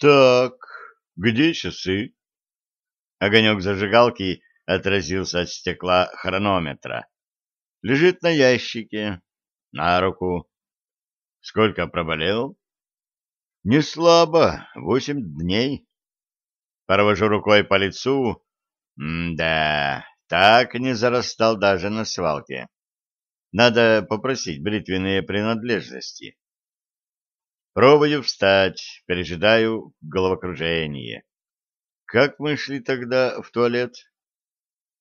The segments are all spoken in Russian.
Так, где часы? Огонек зажигалки отразился от стекла хронометра. Лежит на ящике, на руку. Сколько проболел? Не слабо, восемь дней. Провожу рукой по лицу. М-да, так не зарастал даже на свалке. Надо попросить бритвенные принадлежности. Пробую встать, пережидаю головокружение. Как мы шли тогда в туалет?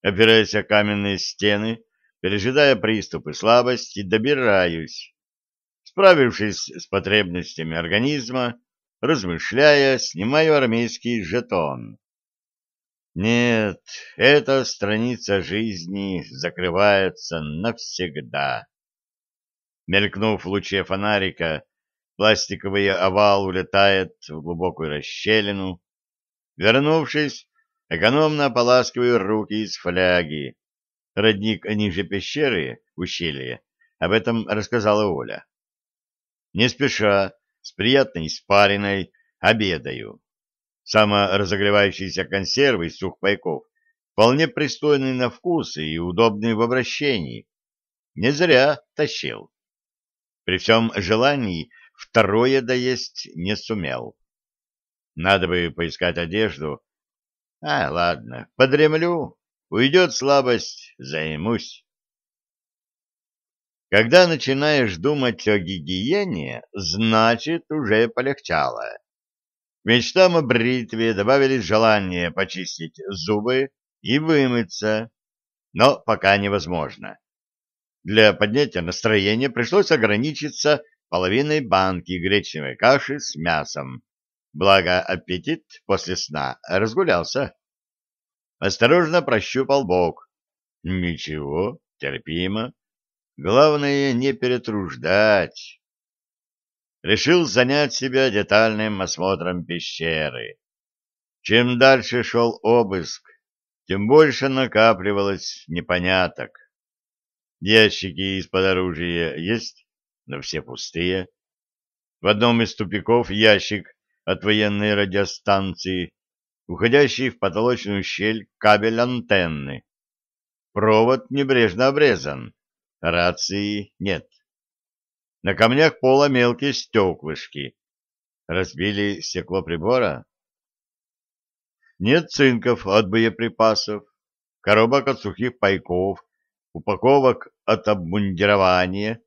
Опираясь о каменные стены, пережидая приступы слабости, добираюсь. Справившись с потребностями организма, размышляя, снимаю армейский жетон. Нет, эта страница жизни закрывается навсегда. Мелькнув в луче фонарика, пластиковый овал улетает в глубокую расщелину. Вернувшись, экономно ополаскиваю руки из фляги. Родник ниже пещеры, ущелье, об этом рассказала Оля. Не спеша, с приятной испариной, обедаю. Саморазогревающиеся консервы из сухпайков вполне пристойные на вкус и удобные в обращении. Не зря тащил. При всем желании второе доесть не сумел. Надо бы поискать одежду. А, ладно, подремлю. Уйдет слабость, займусь. Когда начинаешь думать о гигиене, значит, уже полегчало. Мечтам о бритве добавились желание почистить зубы и вымыться, но пока невозможно. Для поднятия настроения пришлось ограничиться половиной банки гречневой каши с мясом. Благо аппетит после сна разгулялся. Осторожно прощупал бок. Ничего, терпимо. Главное не перетруждать. Решил занять себя детальным осмотром пещеры. Чем дальше шел обыск, тем больше накапливалось непоняток. Ящики из-под оружия есть, но все пустые. В одном из тупиков ящик от военной радиостанции, уходящий в потолочную щель кабель антенны. Провод небрежно обрезан, рации нет. На камнях пола мелкие стеклышки. Разбили стекло прибора? Нет цинков от боеприпасов, коробок от сухих пайков, упаковок от обмундирования,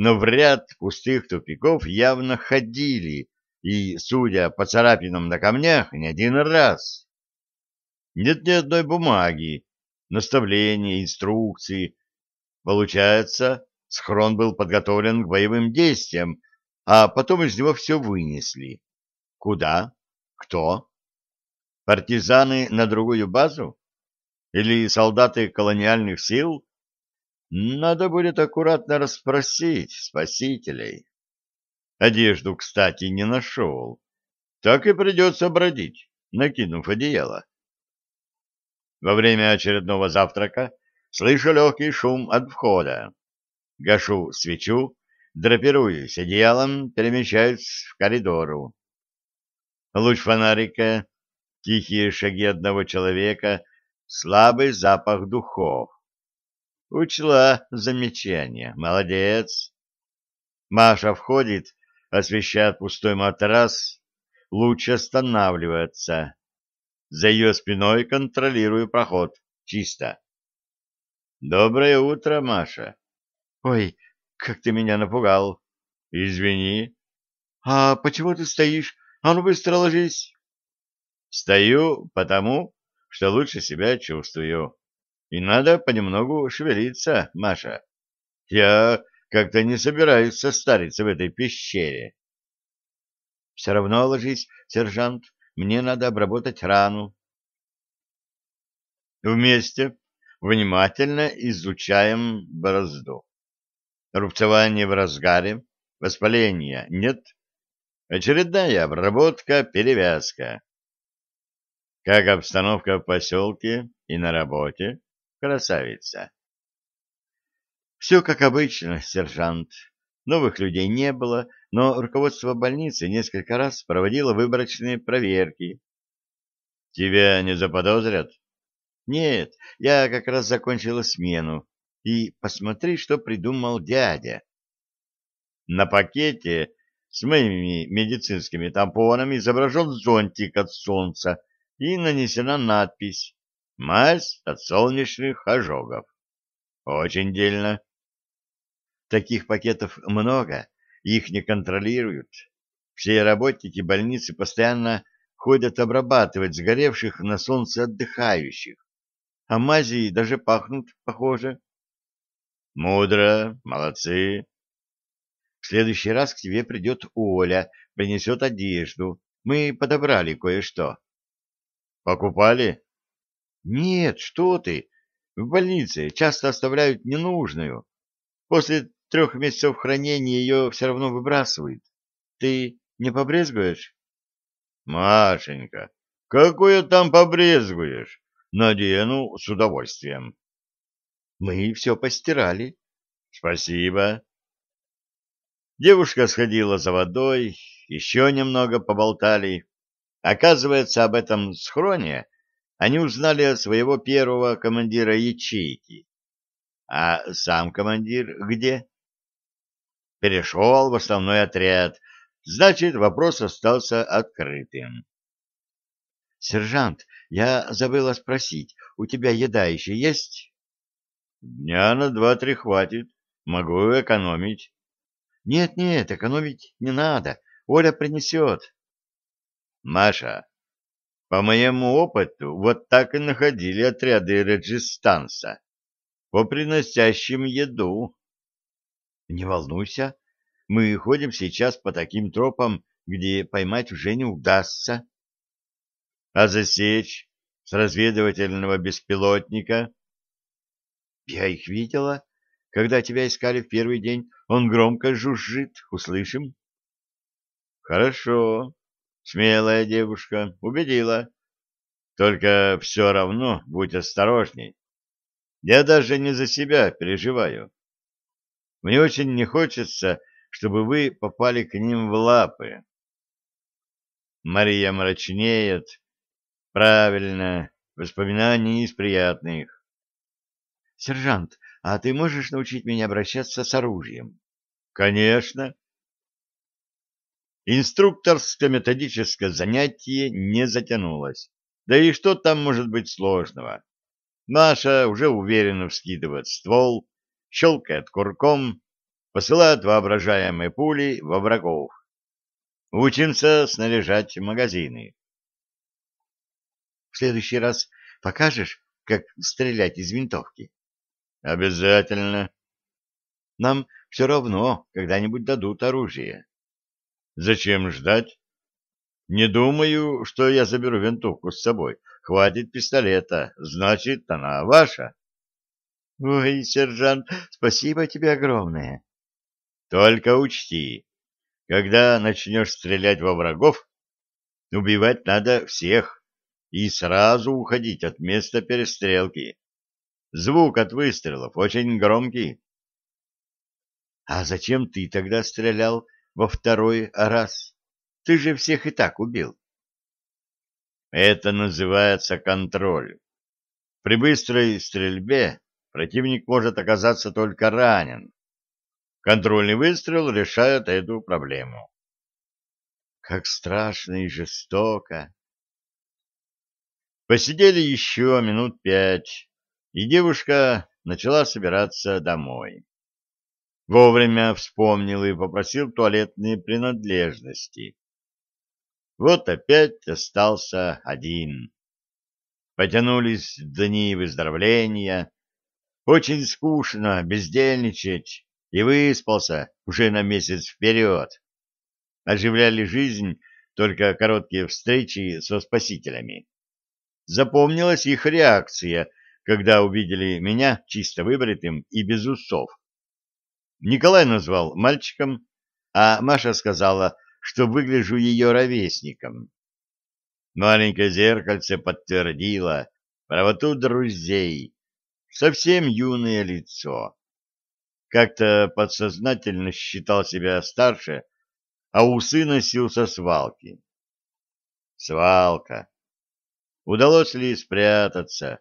но в ряд пустых тупиков явно ходили, и, судя по царапинам на камнях, не один раз. Нет ни одной бумаги, наставления, инструкции. Получается, схрон был подготовлен к боевым действиям, а потом из него все вынесли. Куда? Кто? Партизаны на другую базу? Или солдаты колониальных сил? Надо будет аккуратно расспросить спасителей. Одежду, кстати, не нашел. Так и придется бродить, накинув одеяло. Во время очередного завтрака слышу легкий шум от входа. Гашу свечу, драпируюсь одеялом, перемещаюсь в коридору. Луч фонарика, тихие шаги одного человека, слабый запах духов. Учла замечание. Молодец. Маша входит, освещает пустой матрас, луч останавливается. За ее спиной контролирую проход. Чисто. Доброе утро, Маша. Ой, как ты меня напугал. Извини. А почему ты стоишь? А ну быстро ложись. Стою потому, что лучше себя чувствую. И надо понемногу шевелиться, Маша. Я как-то не собираюсь состариться в этой пещере. Все равно ложись, сержант. Мне надо обработать рану. Вместе внимательно изучаем борозду. Рубцевание в разгаре, воспаления нет. Очередная обработка, перевязка. Как обстановка в поселке и на работе? Красавица. Все как обычно, сержант. Новых людей не было, но руководство больницы несколько раз проводило выборочные проверки. Тебя не заподозрят? Нет, я как раз закончила смену. И посмотри, что придумал дядя. На пакете с моими медицинскими тампонами изображен зонтик от солнца и нанесена надпись «Мазь от солнечных ожогов». Очень дельно. Таких пакетов много, их не контролируют. Все работники больницы постоянно ходят обрабатывать сгоревших на солнце отдыхающих. А мази даже пахнут похоже. Мудро, молодцы. В следующий раз к тебе придет Оля, принесет одежду. Мы подобрали кое-что. Покупали? Нет, что ты. В больнице часто оставляют ненужную. После трех месяцев хранения ее все равно выбрасывают. Ты не побрезгуешь? Машенька, какое там побрезгуешь? Надену с удовольствием. Мы все постирали. Спасибо. Девушка сходила за водой, еще немного поболтали. Оказывается, об этом схроне они узнали от своего первого командира ячейки. А сам командир где? Перешел в основной отряд. Значит, вопрос остался открытым. Сержант, я забыла спросить, у тебя еда еще есть? Дня на два-три хватит. Могу экономить. Нет-нет, экономить не надо. Оля принесет. Маша, по моему опыту, вот так и находили отряды Реджистанса. По приносящим еду. Не волнуйся, мы ходим сейчас по таким тропам, где поймать уже не удастся. А засечь с разведывательного беспилотника? Я их видела. Когда тебя искали в первый день, он громко жужжит. Услышим? Хорошо. Смелая девушка. Убедила. Только все равно будь осторожней. Я даже не за себя переживаю. Мне очень не хочется, чтобы вы попали к ним в лапы. Мария мрачнеет. Правильно, воспоминания из приятных. Сержант, а ты можешь научить меня обращаться с оружием? Конечно. Инструкторско-методическое занятие не затянулось. Да и что там может быть сложного? Наша уже уверенно вскидывает ствол, щелкает курком, посылает воображаемые пули во врагов. Учимся снаряжать магазины. В следующий раз покажешь, как стрелять из винтовки? Обязательно. Нам все равно когда-нибудь дадут оружие. Зачем ждать? Не думаю, что я заберу винтовку с собой. Хватит пистолета, значит, она ваша. Ой, сержант, спасибо тебе огромное. Только учти, когда начнешь стрелять во врагов, убивать надо всех и сразу уходить от места перестрелки. Звук от выстрелов очень громкий. А зачем ты тогда стрелял во второй раз? Ты же всех и так убил. Это называется контроль. При быстрой стрельбе противник может оказаться только ранен. Контрольный выстрел решает эту проблему. Как страшно и жестоко. Посидели еще минут пять, и девушка начала собираться домой. Вовремя вспомнил и попросил туалетные принадлежности. Вот опять остался один. Потянулись дни выздоровления. Очень скучно бездельничать, и выспался уже на месяц вперед. Оживляли жизнь только короткие встречи со спасителями. Запомнилась их реакция, когда увидели меня чисто выбритым и без усов. Николай назвал мальчиком, а Маша сказала — что выгляжу ее ровесником. Маленькое зеркальце подтвердило правоту друзей, совсем юное лицо. Как-то подсознательно считал себя старше, а усы носил со свалки. Свалка. Удалось ли спрятаться,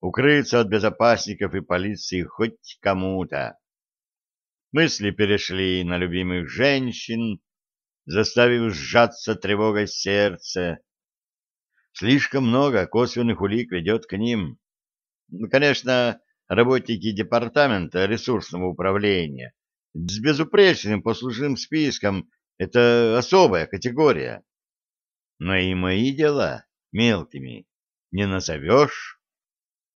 укрыться от безопасников и полиции хоть кому-то? Мысли перешли на любимых женщин, заставив сжаться тревогой сердце. Слишком много косвенных улик ведет к ним. Ну, конечно, работники департамента ресурсного управления с безупречным послужным списком — это особая категория. Но и мои дела мелкими не назовешь.